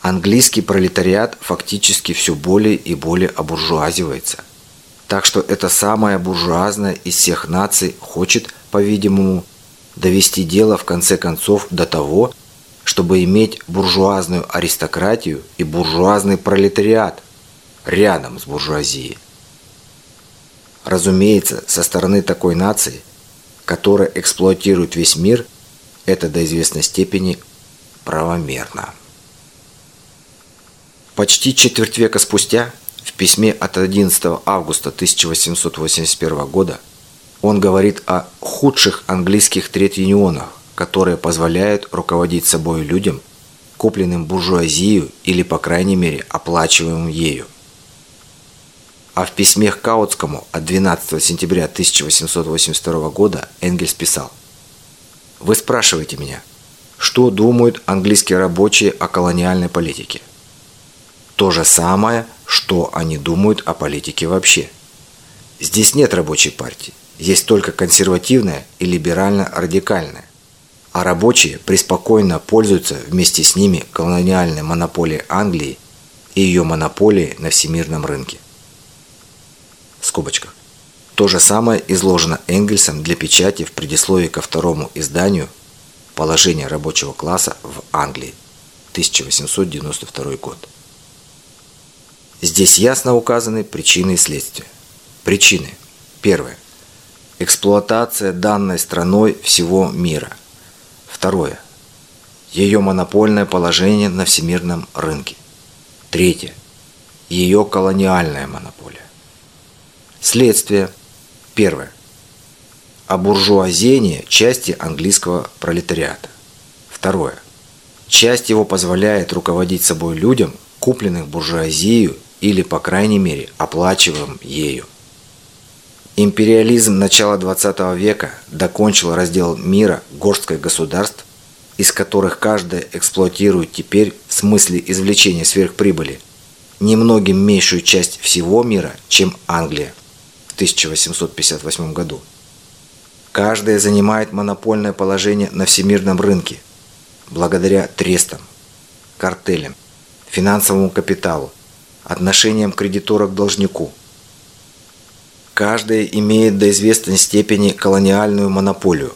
Английский пролетариат фактически все более и более обуржуазивается. Так что эта самая буржуазная из всех наций хочет, по-видимому, довести дело в конце концов до того, чтобы иметь буржуазную аристократию и буржуазный пролетариат рядом с буржуазией. Разумеется, со стороны такой нации, которая эксплуатирует весь мир, это до известной степени правомерно. Почти четверть века спустя, в письме от 11 августа 1881 года, он говорит о худших английских трет-юнионах, которые позволяют руководить собой людям, купленным буржуазию или, по крайней мере, оплачиваемым ею. А в письме к Каутскому от 12 сентября 1882 года Энгельс писал «Вы спрашиваете меня, что думают английские рабочие о колониальной политике? То же самое, что они думают о политике вообще. Здесь нет рабочей партии, есть только консервативная и либерально-радикальная. А рабочие преспокойно пользуются вместе с ними колониальной монополией Англии и ее монополией на всемирном рынке в скобочках. То же самое изложено Энгельсом для печати в предисловии ко второму изданию «Положение рабочего класса в Англии» 1892 год. Здесь ясно указаны причины и следствия. Причины. Первое. Эксплуатация данной страной всего мира. Второе. Ее монопольное положение на всемирном рынке. Третье. Ее колониальная монополия. Следствие. Первое. Обуржуазение части английского пролетариата. Второе. Часть его позволяет руководить собой людям, купленных буржуазией или, по крайней мере, оплачиваем ею. Империализм начала 20 века докончил раздел мира горсткой государств, из которых каждая эксплуатирует теперь в смысле извлечения сверхприбыли немногим меньшую часть всего мира, чем Англия. 1858 году. Каждая занимает монопольное положение на всемирном рынке благодаря трестам, картелям, финансовому капиталу, отношениям кредитора к должнику. Каждая имеет до известной степени колониальную монополию.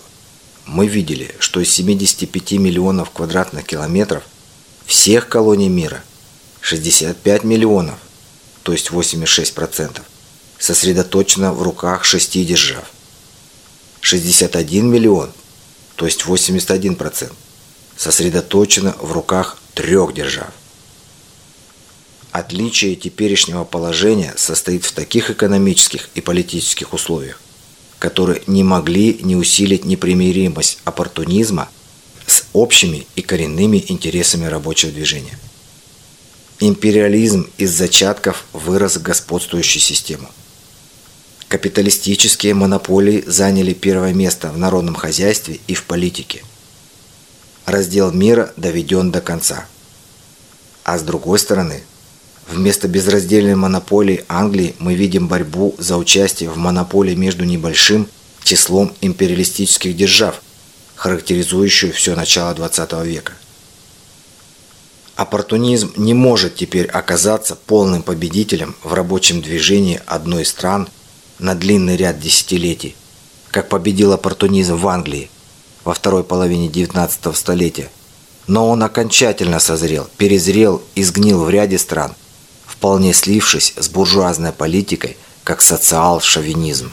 Мы видели, что из 75 миллионов квадратных километров всех колоний мира 65 миллионов, то есть 86%, сосредоточено в руках шести держав. 61 миллион, то есть 81%, сосредоточено в руках трех держав. Отличие теперешнего положения состоит в таких экономических и политических условиях, которые не могли не усилить непримиримость оппортунизма с общими и коренными интересами рабочего движения. Империализм из зачатков вырос в господствующую систему – Капиталистические монополии заняли первое место в народном хозяйстве и в политике. Раздел мира доведен до конца. А с другой стороны, вместо безраздельной монополии Англии мы видим борьбу за участие в монополии между небольшим числом империалистических держав, характеризующую все начало XX века. Оппортунизм не может теперь оказаться полным победителем в рабочем движении одной из стран – на длинный ряд десятилетий, как победил оппортунизм в Англии во второй половине 19 столетия. Но он окончательно созрел, перезрел и сгнил в ряде стран, вполне слившись с буржуазной политикой, как социал-шовинизм.